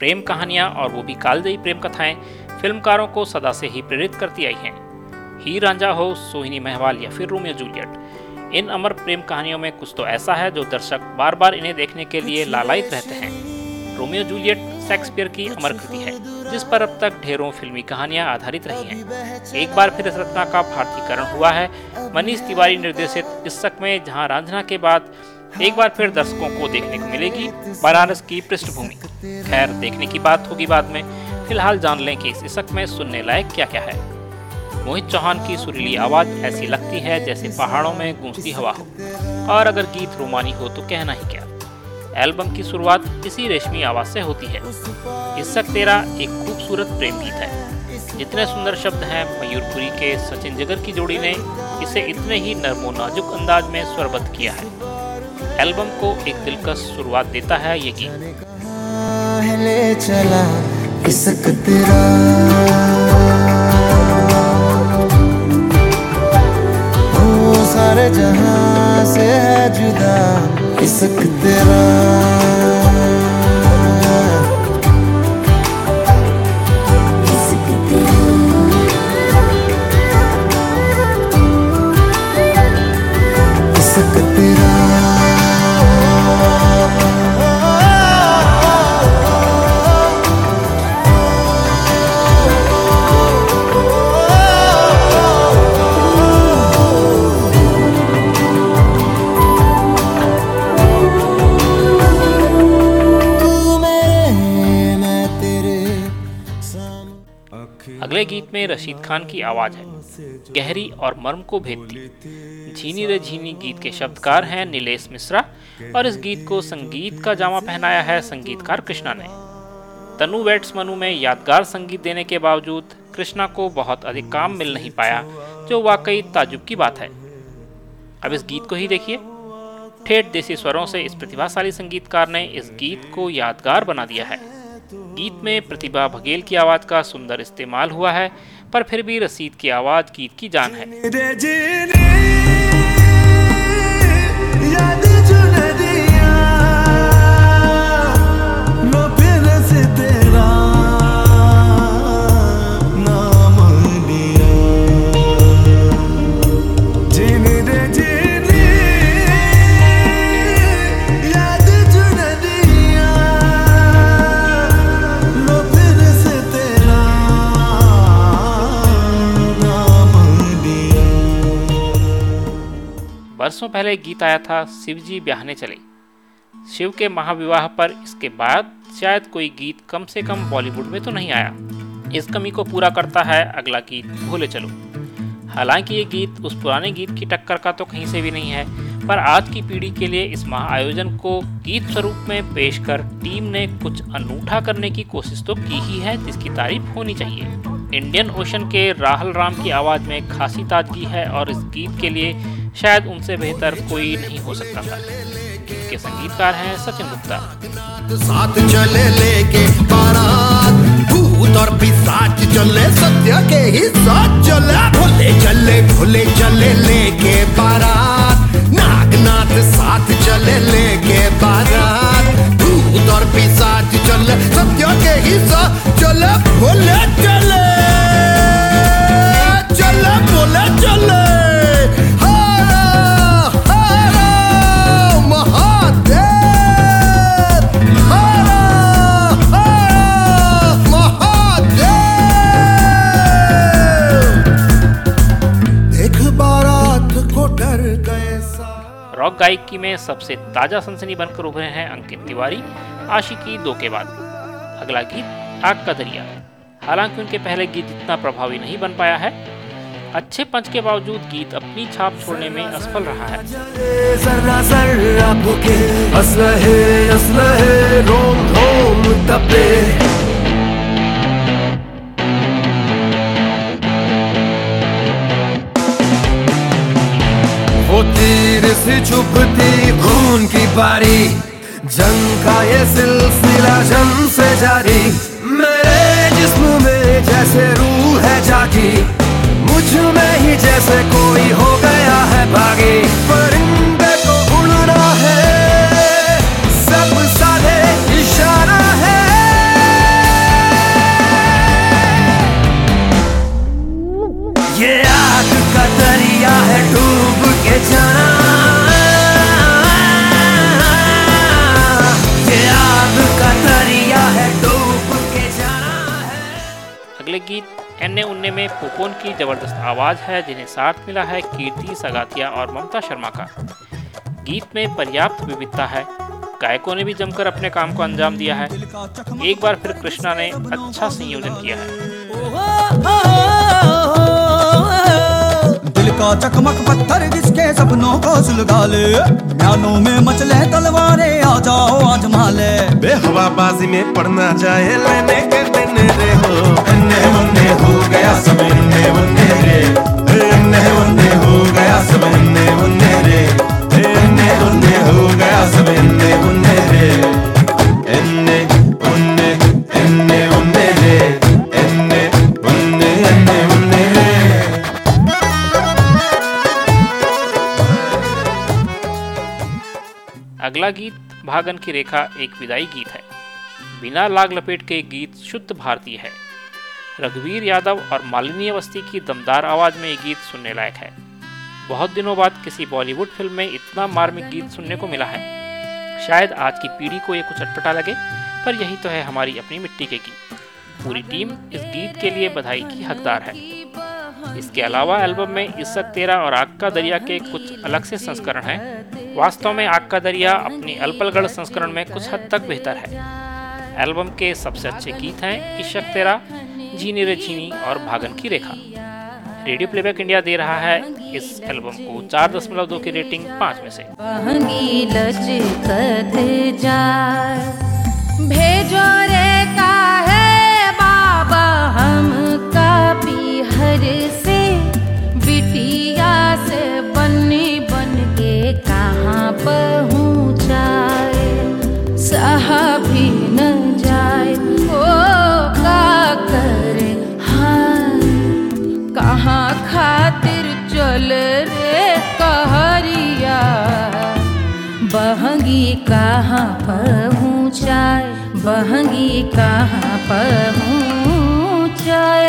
प्रेम कहानियाँ और वो भी कालजयी प्रेम कथाएँ फिल्मकारों को सदा से ही प्रेरित करती आई हैं। ही रांझा हो, सोहिनी महवाल या फिर रोमियो जूलियट। इन अमर प्रेम कहानियों में कुछ तो ऐसा है जो दर्शक बार बार इन्हें देखने के लिए लालायित रहते हैं। रोमियो जूलियट शेक्सपियर की अमर कृति है, जिस पर अब तक ढेरों फिल्मी कहानियाँ आधारित रही हैं। एक बार फिर इस रचना का भारतीकरण हुआ है। मनीष तिवारी निर्देशित इस शक में, जहाँ रांझना के बाद एक बार फिर दर्शकों को देखने को मिलेगी, बनारस की पृष्ठभूमि। खैर, देखने की बात होगी बाद में। फ़िलहाल जान लें कि इस इसक में सुनने लायक क्या क्या है। मोहित चौहान की सुरीली आवाज़ ऐसी लगती है जैसे पहाड़ों में गूंजती हवा हो। और अगर गीत रोमानी हो तो कहना ही क्या। एल्बम की शुरुआत इसी रेशमी आवाज़ से होती है। इसक तेरा एक खूबसूरत प्रेम गीत है। जितने सुंदर शब्द हैं, मयूरपुरी के सचिन जगर की जोड़ी ने इसे इतने ही नरमो नाजुक अंदाज में स्वरबद्ध किया है। एल्बम को एक दिलकश शुरुआत देता है ये गीत। चला किसक तेरा। ओ सारे जहाँ से है जुदा इसक तेरा। अगले गीत में रशीद खान की आवाज़ है। गहरी और मर्म को भेदती झीनी रे झीनी गीत के शब्दकार हैं नीलेश मिश्रा और इस गीत को संगीत का जामा पहनाया है संगीतकार कृष्णा ने। तनु वेट्स मनु में यादगार संगीत देने के बावजूद कृष्णा को बहुत अधिक काम मिल नहीं पाया, जो वाकई ताजुब की बात है। अब इस गीत को ही देखिए। ठेठ देसी स्वरों से इस प्रतिभाशाली संगीतकार ने इस गीत को यादगार बना दिया है। गीत में प्रतिभा बघेल की आवाज़ का सुंदर इस्तेमाल हुआ है, पर फिर भी रसीद की आवाज़ गीत की जान है। वर्षों पहले गीत आया था, शिवजी ब्याहने चले। शिव के महाविवाह पर इसके बाद शायद कोई गीत कम से कम बॉलीवुड में तो नहीं आया। इस कमी को पूरा करता है अगला गीत, भूले चलो। हालाँकि ये गीत उस पुराने गीत की टक्कर का तो कहीं से भी नहीं है, पर आज की पीढ़ी के लिए इस महा आयोजन को गीत स्वरूप में पेश कर टीम ने कुछ अनूठा करने की कोशिश तो की ही है, जिसकी तारीफ़ होनी चाहिए। इंडियन ओशन के राहल राम की आवाज़ में खासी ताजगी है और इस गीत के लिए शायद उनसे बेहतर कोई नहीं हो सकता था। इनके संगीतकार हैं सचिन गुप्ता। साथ चले लेके भूत और पिशाच चले, सत्य के ही साथ चले। भोले चले भोले चले लेके बारात, नागनाथ साथ चले लेके बारात, भूत और पिशाच चले, सत्य के ही साथ चले। भोले चले चले गायकी में सबसे ताज़ा सनसनी बनकर उभरे हैं अंकित तिवारी आशिकी दो के बाद। अगला गीत, आग का दरिया। हालाँकि उनके पहले गीत इतना प्रभावी नहीं बन पाया है। अच्छे पंच के बावजूद गीत अपनी छाप छोड़ने में असफल रहा है। से छुपती खून की बारी। जंग का ये सिलसिला जन्म से जारी। मेरे जिस्म में जैसे रूह है जागी। मुझमें ही जैसे कोई हो गया है भागी परिंदे को उड़ना है। सब साधे इशारा है। ये आग का दरिया है डूब अगले गीत एन्ने उन्ने में पोपोन की ज़बरदस्त आवाज़ है जिन्हें साथ मिला है कीर्ति सगातिया और ममता शर्मा का। गीत में पर्याप्त विविधता है। गायकों ने भी जमकर अपने काम को अंजाम दिया है। एक बार फिर कृष्णा ने अच्छा संयोजन किया है। का चकमक पत्थर जिसके सपनों को सुलगा ले ज्ञानों में मचले तलवारे आ जाओ आज माले। बेहवाबाजी में पड़ना जाए लेने के देने रे हो। अगला गीत भागन की रेखा एक विदाई गीत है। बिना लाग लपेट के गीत शुद्ध भारतीय है। रघुवीर यादव और मालिनी अवस्थी की दमदार आवाज़ में ये गीत सुनने लायक है। बहुत दिनों बाद किसी बॉलीवुड फ़िल्म में इतना मार्मिक गीत सुनने को मिला है। शायद आज की पीढ़ी को ये कुछ अटपटा लगे, पर यही तो है हमारी अपनी मिट्टी के गीत। पूरी टीम इस गीत के लिए बधाई की हकदार है। इसके अलावा एल्बम में इज़्ज़त तेरा और आग का दरिया के कुछ अलग से संस्करण हैं। वास्तव में आग का दरिया अपनी अल्पलगढ़ संस्करण में कुछ हद तक बेहतर है। एल्बम के सबसे अच्छे गीत हैं इशक तेरा। झीनी रे झीनी और भागन की रेखा। रेडियो प्लेबैक इंडिया दे रहा है इस एल्बम को चार दशमलव दो की रेटिंग पाँच में से। भेजो रे बहंगी कहाँ पहुँचाए बहंगी कहाँ पहुँचाए